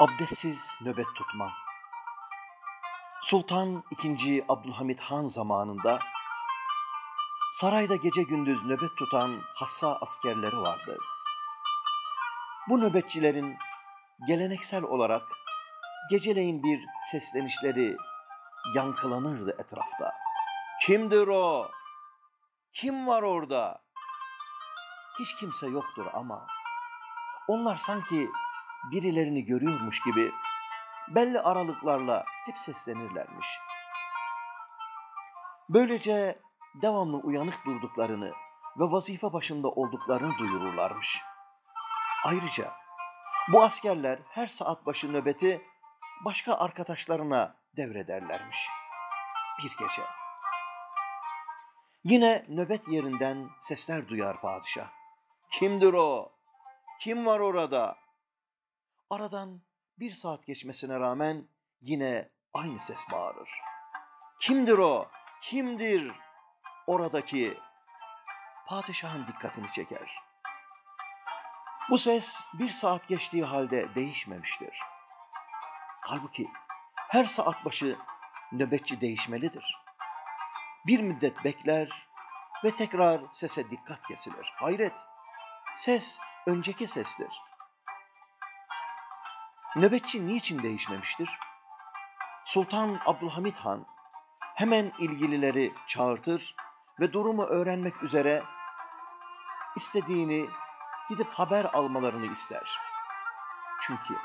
Abdestsiz nöbet tutma. Sultan II. Abdülhamit Han zamanında sarayda gece gündüz nöbet tutan hassa askerleri vardı. Bu nöbetçilerin geleneksel olarak geceleyin bir seslenişleri yankılanırdı etrafta. Kimdir o? Kim var orada? Hiç kimse yoktur ama onlar sanki birilerini görüyormuş gibi belli aralıklarla hep seslenirlermiş. Böylece devamlı uyanık durduklarını ve vazife başında olduklarını duyururlarmış. Ayrıca bu askerler her saat başı nöbeti başka arkadaşlarına devrederlermiş. Bir gece. Yine nöbet yerinden sesler duyar padişah. Kimdir o? Kim var orada? Aradan bir saat geçmesine rağmen yine aynı ses bağırır. Kimdir o? Kimdir oradaki? Padişahın dikkatini çeker. Bu ses bir saat geçtiği halde değişmemiştir. Halbuki her saat başı nöbetçi değişmelidir. Bir müddet bekler ve tekrar sese dikkat kesilir. Hayret, ses önceki sestir. Nöbetçi niçin değişmemiştir? Sultan Abdülhamit Han hemen ilgilileri çağırtır ve durumu öğrenmek üzere istediğini gidip haber almalarını ister. Çünkü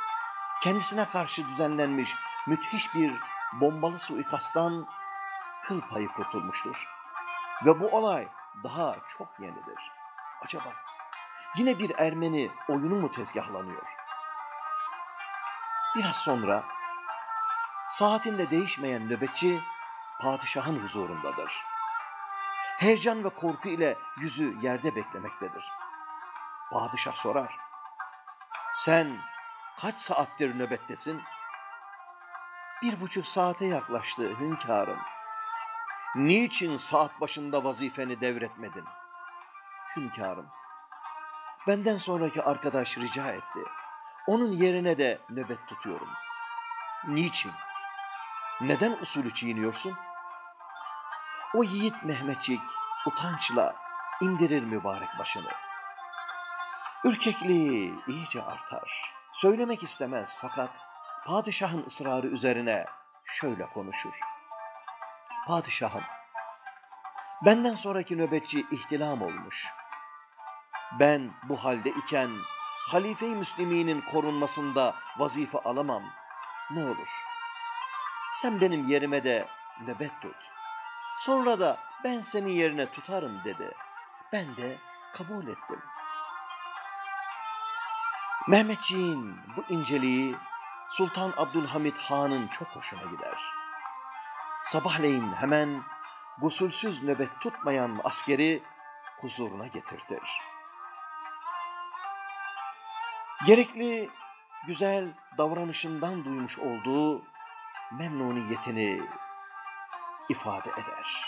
kendisine karşı düzenlenmiş müthiş bir bombalı suikasttan kıl payı kurtulmuştur. Ve bu olay daha çok yenidir. Acaba yine bir Ermeni oyunu mu tezgahlanıyor? Biraz sonra saatinde değişmeyen nöbetçi padişahın huzurundadır. Heyecan ve korku ile yüzü yerde beklemektedir. Padişah sorar. Sen kaç saattir nöbettesin? Bir buçuk saate yaklaştı hünkârım. Niçin saat başında vazifeni devretmedin? Hünkârım, benden sonraki arkadaş rica etti. Onun yerine de nöbet tutuyorum. Niçin? Neden usulü çiğniyorsun? O yiğit Mehmetçik utançla indirir mübarek başını. Ürkekliği iyice artar. Söylemek istemez fakat padişahın ısrarı üzerine şöyle konuşur. Padişahım, benden sonraki nöbetçi ihtilam olmuş. Ben bu halde iken halife-i Müslümin'in korunmasında vazife alamam. Ne olur, sen benim yerime de nöbet tut. Sonra da ben senin yerine tutarım dedi. Ben de kabul ettim. Mehmetçiğin bu inceliği Sultan Abdülhamit Han'ın çok hoşuna gider. Sabahleyin hemen gusülsüz nöbet tutmayan askeri huzuruna getirtir. Gerekli güzel davranışından duymuş olduğu memnuniyetini ifade eder.